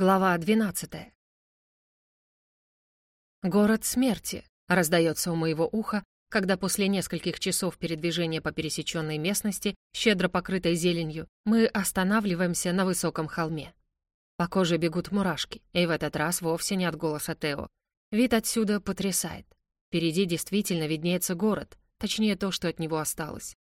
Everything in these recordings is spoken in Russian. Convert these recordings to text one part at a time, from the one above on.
Глава 12. «Город смерти» раздается у моего уха, когда после нескольких часов передвижения по пересеченной местности, щедро покрытой зеленью, мы останавливаемся на высоком холме. По коже бегут мурашки, и в этот раз вовсе не от голоса Тео. Вид отсюда потрясает. Впереди действительно виднеется город, точнее то, что от него осталось.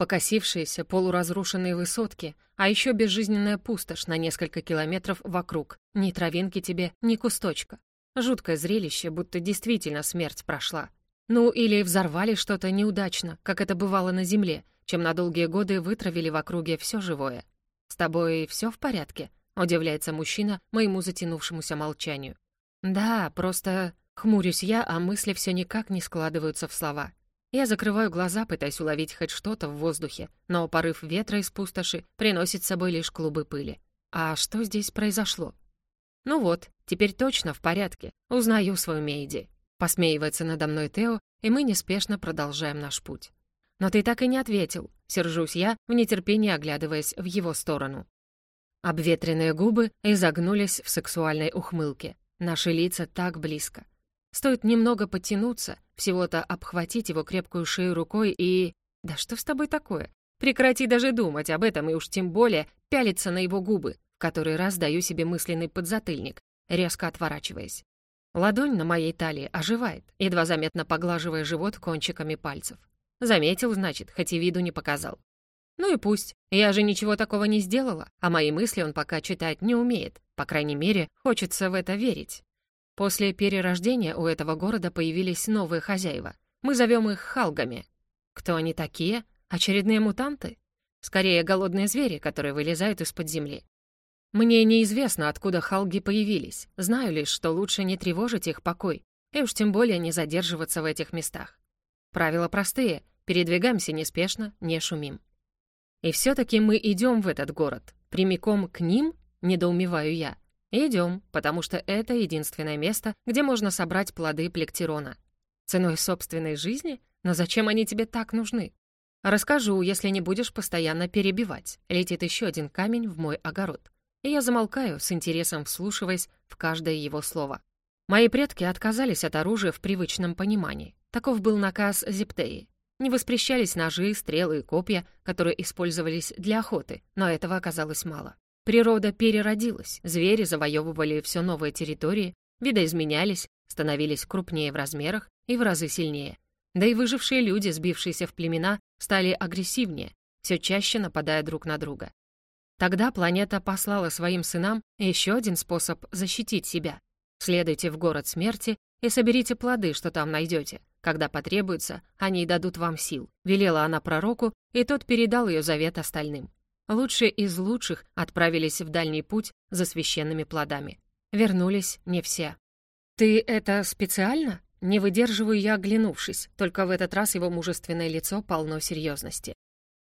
Покосившиеся, полуразрушенные высотки, а еще безжизненная пустошь на несколько километров вокруг. Ни травинки тебе, ни кусточка. Жуткое зрелище, будто действительно смерть прошла. Ну, или взорвали что-то неудачно, как это бывало на Земле, чем на долгие годы вытравили в округе все живое. «С тобой все в порядке?» — удивляется мужчина моему затянувшемуся молчанию. «Да, просто...» — хмурюсь я, а мысли все никак не складываются в слова. Я закрываю глаза, пытаясь уловить хоть что-то в воздухе, но порыв ветра из пустоши приносит с собой лишь клубы пыли. А что здесь произошло? Ну вот, теперь точно в порядке. Узнаю свою Мейди. Посмеивается надо мной Тео, и мы неспешно продолжаем наш путь. Но ты так и не ответил. Сержусь я, в нетерпении оглядываясь в его сторону. Обветренные губы изогнулись в сексуальной ухмылке. Наши лица так близко. Стоит немного подтянуться, всего-то обхватить его крепкую шею рукой и... Да что с тобой такое? Прекрати даже думать об этом и уж тем более пялиться на его губы, в который раз даю себе мысленный подзатыльник, резко отворачиваясь. Ладонь на моей талии оживает, едва заметно поглаживая живот кончиками пальцев. Заметил, значит, хоть и виду не показал. Ну и пусть. Я же ничего такого не сделала, а мои мысли он пока читать не умеет. По крайней мере, хочется в это верить. После перерождения у этого города появились новые хозяева. Мы зовем их халгами. Кто они такие? Очередные мутанты? Скорее, голодные звери, которые вылезают из-под земли. Мне неизвестно, откуда халги появились. Знаю лишь, что лучше не тревожить их покой, и уж тем более не задерживаться в этих местах. Правила простые — передвигаемся неспешно, не шумим. И все-таки мы идем в этот город. Прямиком к ним, недоумеваю я. Идем, потому что это единственное место, где можно собрать плоды плектерона. Ценой собственной жизни? Но зачем они тебе так нужны? Расскажу, если не будешь постоянно перебивать. Летит еще один камень в мой огород. И я замолкаю, с интересом вслушиваясь в каждое его слово. Мои предки отказались от оружия в привычном понимании. Таков был наказ Зептеи. Не воспрещались ножи, стрелы и копья, которые использовались для охоты, но этого оказалось мало. Природа переродилась, звери завоевывали все новые территории, видоизменялись, становились крупнее в размерах и в разы сильнее. Да и выжившие люди, сбившиеся в племена, стали агрессивнее, все чаще нападая друг на друга. Тогда планета послала своим сынам еще один способ защитить себя. Следуйте в город смерти и соберите плоды, что там найдете. Когда потребуется, они дадут вам сил. Велела она пророку, и тот передал ее завет остальным. Лучшие из лучших отправились в дальний путь за священными плодами. Вернулись не все. «Ты это специально?» Не выдерживаю я, оглянувшись, только в этот раз его мужественное лицо полно серьезности.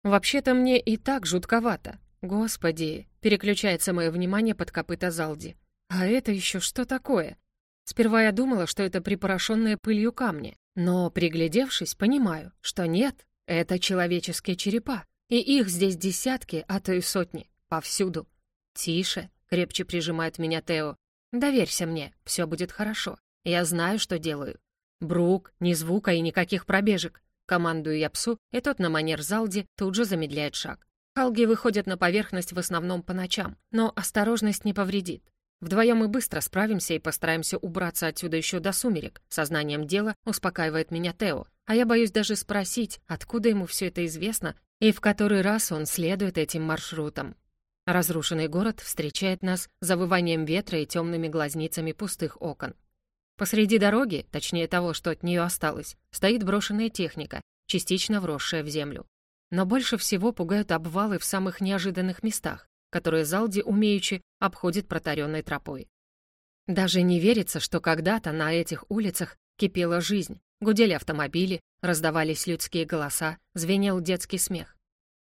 «Вообще-то мне и так жутковато. Господи!» Переключается мое внимание под копыта Залди. «А это еще что такое?» Сперва я думала, что это припорошенные пылью камни, но, приглядевшись, понимаю, что нет, это человеческие черепа. И их здесь десятки, а то и сотни. Повсюду. «Тише», — крепче прижимает меня Тео. «Доверься мне, все будет хорошо. Я знаю, что делаю». «Брук, ни звука и никаких пробежек». Командую я псу, и тот на манер Залди тут же замедляет шаг. Халги выходят на поверхность в основном по ночам, но осторожность не повредит. Вдвоем мы быстро справимся и постараемся убраться отсюда еще до сумерек. Сознанием дела успокаивает меня Тео, а я боюсь даже спросить, откуда ему все это известно и в который раз он следует этим маршрутам. Разрушенный город встречает нас завыванием ветра и темными глазницами пустых окон. Посреди дороги, точнее того, что от нее осталось, стоит брошенная техника, частично вросшая в землю. Но больше всего пугают обвалы в самых неожиданных местах, которые Залди умеючи обходит протаренной тропой. Даже не верится, что когда-то на этих улицах кипела жизнь, Гудели автомобили, раздавались людские голоса, звенел детский смех.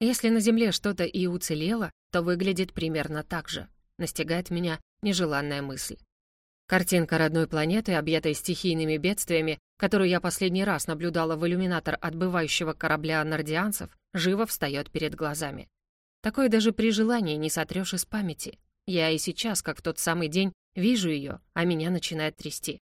Если на Земле что-то и уцелело, то выглядит примерно так же. Настигает меня нежеланная мысль. Картинка родной планеты, объятой стихийными бедствиями, которую я последний раз наблюдала в иллюминатор отбывающего корабля нордианцев, живо встает перед глазами. Такое даже при желании не сотрешь из памяти. Я и сейчас, как в тот самый день, вижу ее, а меня начинает трясти.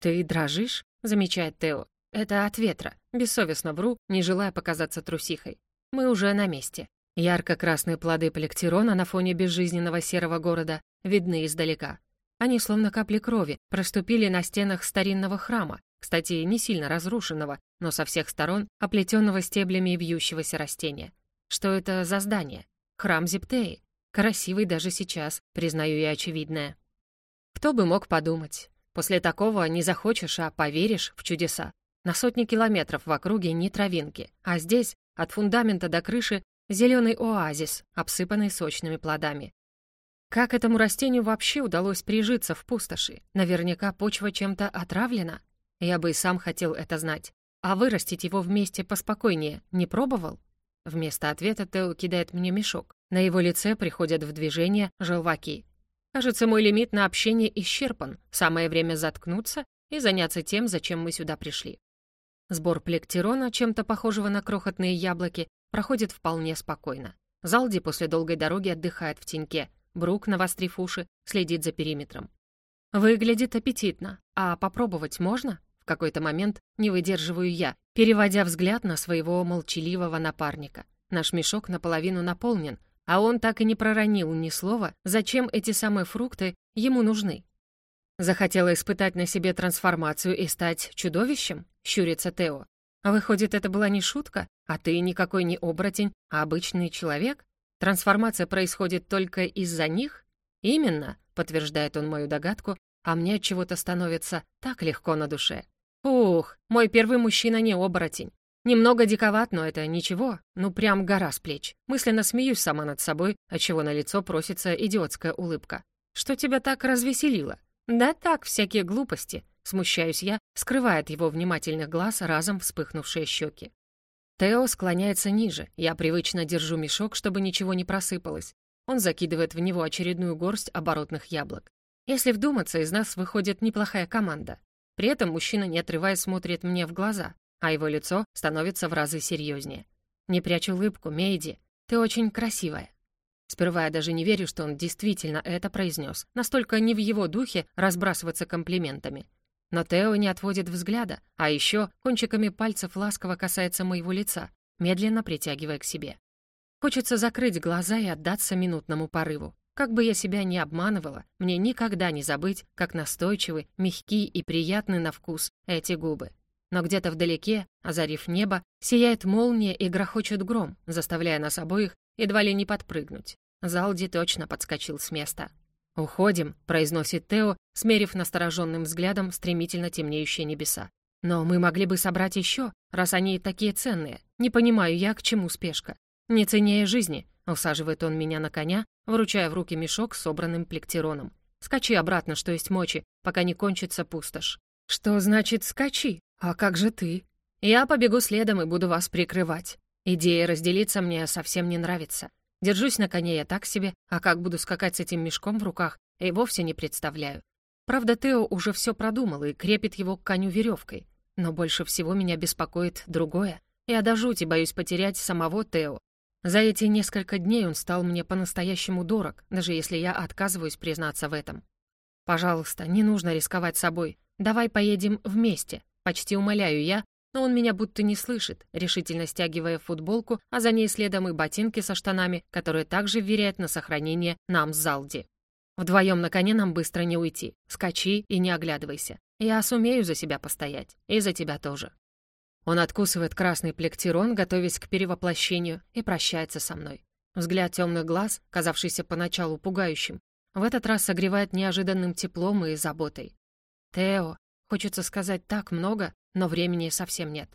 «Ты дрожишь?» — замечает Тео. «Это от ветра. Бессовестно вру, не желая показаться трусихой. Мы уже на месте. Ярко-красные плоды плектерона на фоне безжизненного серого города видны издалека. Они, словно капли крови, проступили на стенах старинного храма, кстати, не сильно разрушенного, но со всех сторон оплетенного стеблями вьющегося растения. Что это за здание? Храм Зиптеи. Красивый даже сейчас, признаю я очевидное. Кто бы мог подумать. После такого не захочешь, а поверишь в чудеса. На сотни километров в округе ни травинки, а здесь, от фундамента до крыши, зеленый оазис, обсыпанный сочными плодами. Как этому растению вообще удалось прижиться в пустоши? Наверняка почва чем-то отравлена. Я бы и сам хотел это знать. А вырастить его вместе поспокойнее не пробовал? Вместо ответа Тео кидает мне мешок. На его лице приходят в движение желваки. Кажется, мой лимит на общение исчерпан. Самое время заткнуться и заняться тем, зачем мы сюда пришли. Сбор плектерона, чем-то похожего на крохотные яблоки, проходит вполне спокойно. Залди после долгой дороги отдыхает в теньке. Брук, навострив уши, следит за периметром. Выглядит аппетитно. А попробовать можно? В какой-то момент не выдерживаю я, переводя взгляд на своего молчаливого напарника. Наш мешок наполовину наполнен, а он так и не проронил ни слова, зачем эти самые фрукты ему нужны. Захотела испытать на себе трансформацию и стать чудовищем? Щурится Тео. А выходит, это была не шутка? А ты никакой не оборотень, а обычный человек? Трансформация происходит только из-за них? Именно, подтверждает он мою догадку, а мне от чего-то становится так легко на душе. Ух, мой первый мужчина не оборотень. Немного диковат, но это ничего. Ну, прям гора с плеч. Мысленно смеюсь сама над собой, отчего на лицо просится идиотская улыбка. Что тебя так развеселило? Да так, всякие глупости. Смущаюсь я, скрывая от его внимательных глаз разом вспыхнувшие щеки. Тео склоняется ниже. Я привычно держу мешок, чтобы ничего не просыпалось. Он закидывает в него очередную горсть оборотных яблок. Если вдуматься, из нас выходит неплохая команда. При этом мужчина, не отрываясь, смотрит мне в глаза, а его лицо становится в разы серьезнее. Не прячь улыбку, Мейди, ты очень красивая. Сперва я даже не верю, что он действительно это произнес. Настолько не в его духе разбрасываться комплиментами. Но Тео не отводит взгляда, а еще кончиками пальцев ласково касается моего лица, медленно притягивая к себе. Хочется закрыть глаза и отдаться минутному порыву. Как бы я себя ни обманывала, мне никогда не забыть, как настойчивы, мягкие и приятны на вкус эти губы. Но где-то вдалеке, озарив небо, сияет молния и грохочет гром, заставляя нас обоих едва ли не подпрыгнуть. Залди точно подскочил с места. «Уходим», — произносит Тео, смерив настороженным взглядом стремительно темнеющие небеса. «Но мы могли бы собрать еще, раз они такие ценные. Не понимаю я, к чему спешка. Не ценнее жизни, Усаживает он меня на коня, вручая в руки мешок с собранным плектероном. «Скачи обратно, что есть мочи, пока не кончится пустошь». «Что значит «скачи»? А как же ты?» «Я побегу следом и буду вас прикрывать. Идея разделиться мне совсем не нравится. Держусь на коне я так себе, а как буду скакать с этим мешком в руках, и вовсе не представляю. Правда, Тео уже все продумал и крепит его к коню веревкой. Но больше всего меня беспокоит другое. Я до жути боюсь потерять самого Тео, за эти несколько дней он стал мне по-настоящему дорог, даже если я отказываюсь признаться в этом. «Пожалуйста, не нужно рисковать собой. Давай поедем вместе», — почти умоляю я, но он меня будто не слышит, решительно стягивая футболку, а за ней следом и ботинки со штанами, которые также вверяют на сохранение нам с Залди. Вдвоем на коне нам быстро не уйти. Скачи и не оглядывайся. Я сумею за себя постоять. И за тебя тоже. Он откусывает красный плектирон, готовясь к перевоплощению, и прощается со мной. Взгляд темных глаз, казавшийся поначалу пугающим, в этот раз согревает неожиданным теплом и заботой. «Тео, хочется сказать так много, но времени совсем нет.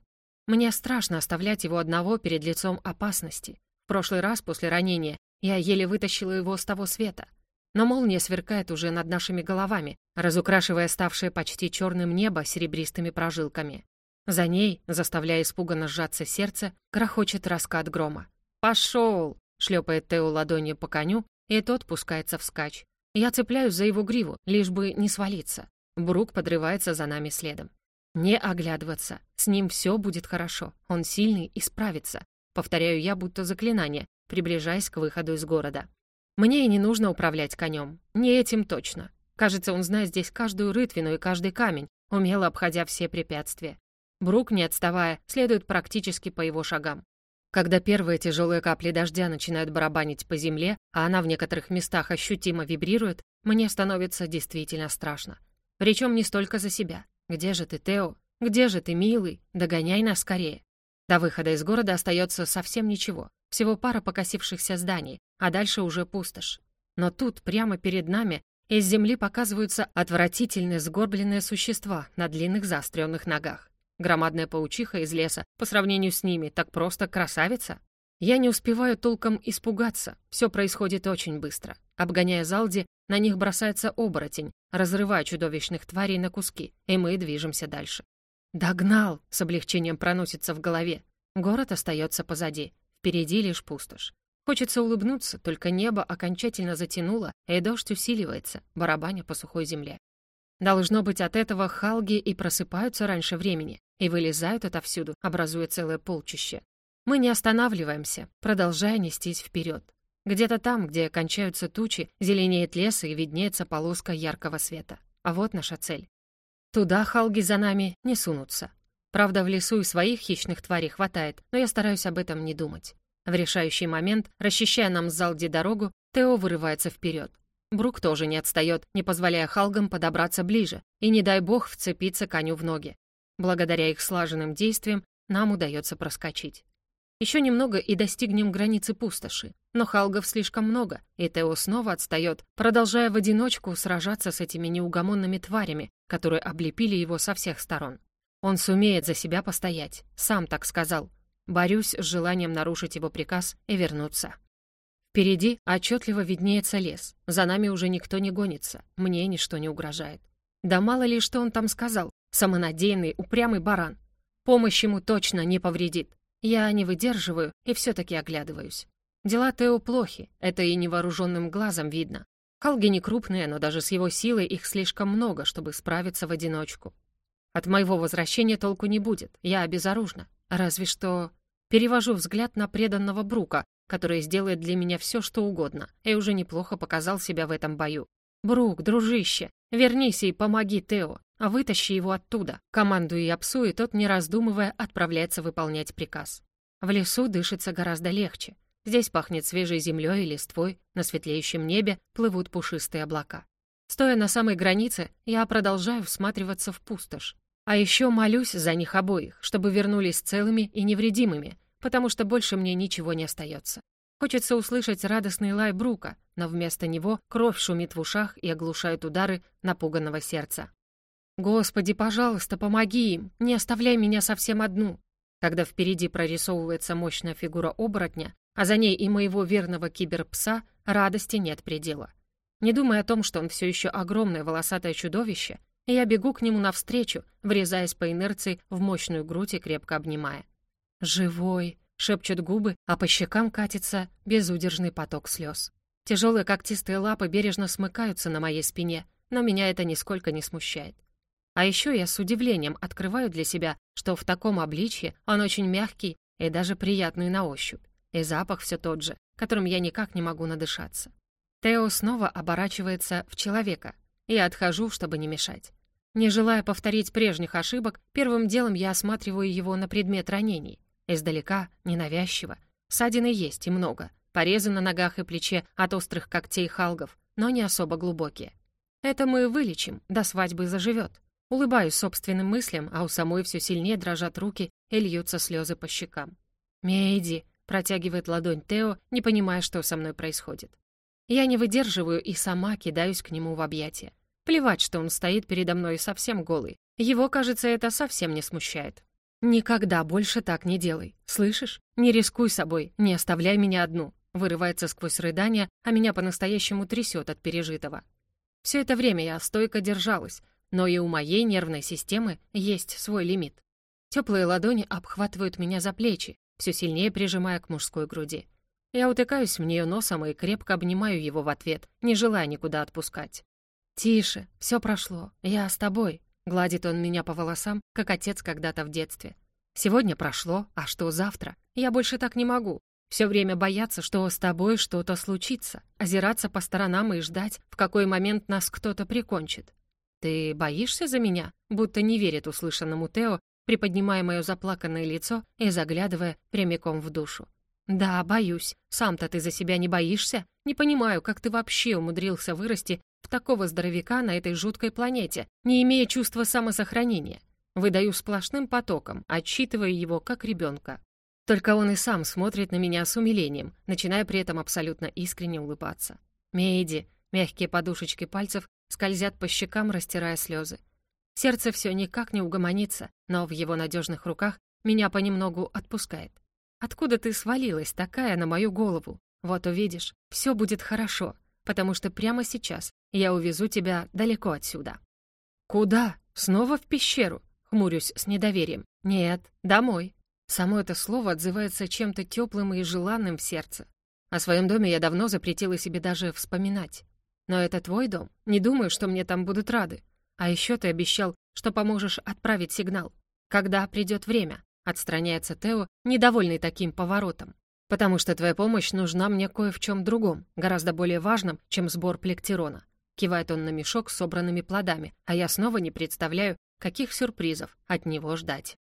Мне страшно оставлять его одного перед лицом опасности. В прошлый раз после ранения я еле вытащила его с того света. Но молния сверкает уже над нашими головами, разукрашивая ставшее почти черным небо серебристыми прожилками. За ней, заставляя испуганно сжаться сердце, грохочет раскат грома. «Пошел!» — шлепает Тео ладонью по коню, и тот пускается вскачь. Я цепляюсь за его гриву, лишь бы не свалиться. Брук подрывается за нами следом. Не оглядываться. С ним все будет хорошо. Он сильный и справится. Повторяю я, будто заклинание, приближаясь к выходу из города. Мне и не нужно управлять конем. Не этим точно. Кажется, он знает здесь каждую рытвину и каждый камень, умело обходя все препятствия. Брук, не отставая, следует практически по его шагам. Когда первые тяжелые капли дождя начинают барабанить по земле, а она в некоторых местах ощутимо вибрирует, мне становится действительно страшно. Причем не столько за себя. «Где же ты, Тео? Где же ты, милый? Догоняй нас скорее!» До выхода из города остается совсем ничего. Всего пара покосившихся зданий, а дальше уже пустошь. Но тут, прямо перед нами, из земли показываются отвратительные сгорбленные существа на длинных заостренных ногах. Громадная паучиха из леса по сравнению с ними так просто красавица. Я не успеваю толком испугаться, все происходит очень быстро. Обгоняя Залди, на них бросается оборотень, разрывая чудовищных тварей на куски, и мы движемся дальше. «Догнал!» — с облегчением проносится в голове. Город остается позади, впереди лишь пустошь. Хочется улыбнуться, только небо окончательно затянуло, и дождь усиливается, барабаня по сухой земле. Должно быть, от этого халги и просыпаются раньше времени и вылезают отовсюду, образуя целое полчище. Мы не останавливаемся, продолжая нестись вперед. Где-то там, где кончаются тучи, зеленеет лес и виднеется полоска яркого света. А вот наша цель. Туда халги за нами не сунутся. Правда, в лесу и своих хищных тварей хватает, но я стараюсь об этом не думать. В решающий момент, расчищая нам с Залди дорогу, Тео вырывается вперед. Брук тоже не отстает, не позволяя халгам подобраться ближе, и не дай бог вцепиться коню в ноги. Благодаря их слаженным действиям нам удается проскочить. Еще немного и достигнем границы пустоши. Но халгов слишком много, и Тео снова отстает, продолжая в одиночку сражаться с этими неугомонными тварями, которые облепили его со всех сторон. Он сумеет за себя постоять, сам так сказал. Борюсь с желанием нарушить его приказ и вернуться. Впереди отчетливо виднеется лес. За нами уже никто не гонится. Мне ничто не угрожает. Да мало ли, что он там сказал. Самонадеянный, упрямый баран. Помощь ему точно не повредит. Я не выдерживаю и все-таки оглядываюсь. Дела Тео плохи, это и невооруженным глазом видно. Халги не крупные, но даже с его силой их слишком много, чтобы справиться в одиночку. От моего возвращения толку не будет, я безоружна. Разве что... Перевожу взгляд на преданного Брука, который сделает для меня все, что угодно, и уже неплохо показал себя в этом бою. «Брук, дружище, вернись и помоги Тео, вытащи его оттуда», командую я псу, и тот, не раздумывая, отправляется выполнять приказ. В лесу дышится гораздо легче. Здесь пахнет свежей землей и листвой, на светлеющем небе плывут пушистые облака. Стоя на самой границе, я продолжаю всматриваться в пустошь. А еще молюсь за них обоих, чтобы вернулись целыми и невредимыми, потому что больше мне ничего не остается. Хочется услышать радостный лай Брука, но вместо него кровь шумит в ушах и оглушает удары напуганного сердца. «Господи, пожалуйста, помоги им! Не оставляй меня совсем одну!» Когда впереди прорисовывается мощная фигура оборотня, а за ней и моего верного киберпса, радости нет предела. Не думая о том, что он все еще огромное волосатое чудовище, я бегу к нему навстречу, врезаясь по инерции в мощную грудь и крепко обнимая. «Живой!» — шепчут губы, а по щекам катится безудержный поток слез. Тяжелые когтистые лапы бережно смыкаются на моей спине, но меня это нисколько не смущает. А еще я с удивлением открываю для себя, что в таком обличье он очень мягкий и даже приятный на ощупь. И запах все тот же, которым я никак не могу надышаться. Тео снова оборачивается в человека. Я отхожу, чтобы не мешать. Не желая повторить прежних ошибок, первым делом я осматриваю его на предмет ранений. Издалека, ненавязчиво. Ссадины есть и много. Порезы на ногах и плече от острых когтей халгов, но не особо глубокие. Это мы вылечим, до свадьбы заживет. Улыбаюсь собственным мыслям, а у самой все сильнее дрожат руки и льются слезы по щекам. «Мейди», — протягивает ладонь Тео, не понимая, что со мной происходит. Я не выдерживаю и сама кидаюсь к нему в объятия. Плевать, что он стоит передо мной совсем голый. Его, кажется, это совсем не смущает. «Никогда больше так не делай. Слышишь? Не рискуй собой, не оставляй меня одну», вырывается сквозь рыдания, а меня по-настоящему трясет от пережитого. Все это время я стойко держалась, но и у моей нервной системы есть свой лимит. Теплые ладони обхватывают меня за плечи, все сильнее прижимая к мужской груди. Я утыкаюсь в нее носом и крепко обнимаю его в ответ, не желая никуда отпускать. «Тише, все прошло, я с тобой», Гладит он меня по волосам, как отец когда-то в детстве. Сегодня прошло, а что завтра? Я больше так не могу. Все время бояться, что с тобой что-то случится, озираться по сторонам и ждать, в какой момент нас кто-то прикончит. Ты боишься за меня? Будто не верит услышанному Тео, приподнимая мое заплаканное лицо и заглядывая прямиком в душу. «Да, боюсь. Сам-то ты за себя не боишься? Не понимаю, как ты вообще умудрился вырасти в такого здоровяка на этой жуткой планете, не имея чувства самосохранения. Выдаю сплошным потоком, отчитывая его как ребенка. Только он и сам смотрит на меня с умилением, начиная при этом абсолютно искренне улыбаться. Мейди, мягкие подушечки пальцев скользят по щекам, растирая слезы. Сердце все никак не угомонится, но в его надежных руках меня понемногу отпускает. Откуда ты свалилась такая на мою голову? Вот увидишь, все будет хорошо, потому что прямо сейчас я увезу тебя далеко отсюда». «Куда? Снова в пещеру?» — хмурюсь с недоверием. «Нет, домой». Само это слово отзывается чем-то теплым и желанным в сердце. О своем доме я давно запретила себе даже вспоминать. Но это твой дом. Не думаю, что мне там будут рады. А еще ты обещал, что поможешь отправить сигнал. Когда придет время? Отстраняется Тео, недовольный таким поворотом. «Потому что твоя помощь нужна мне кое в чем другом, гораздо более важном, чем сбор плектерона». Кивает он на мешок с собранными плодами, а я снова не представляю, каких сюрпризов от него ждать.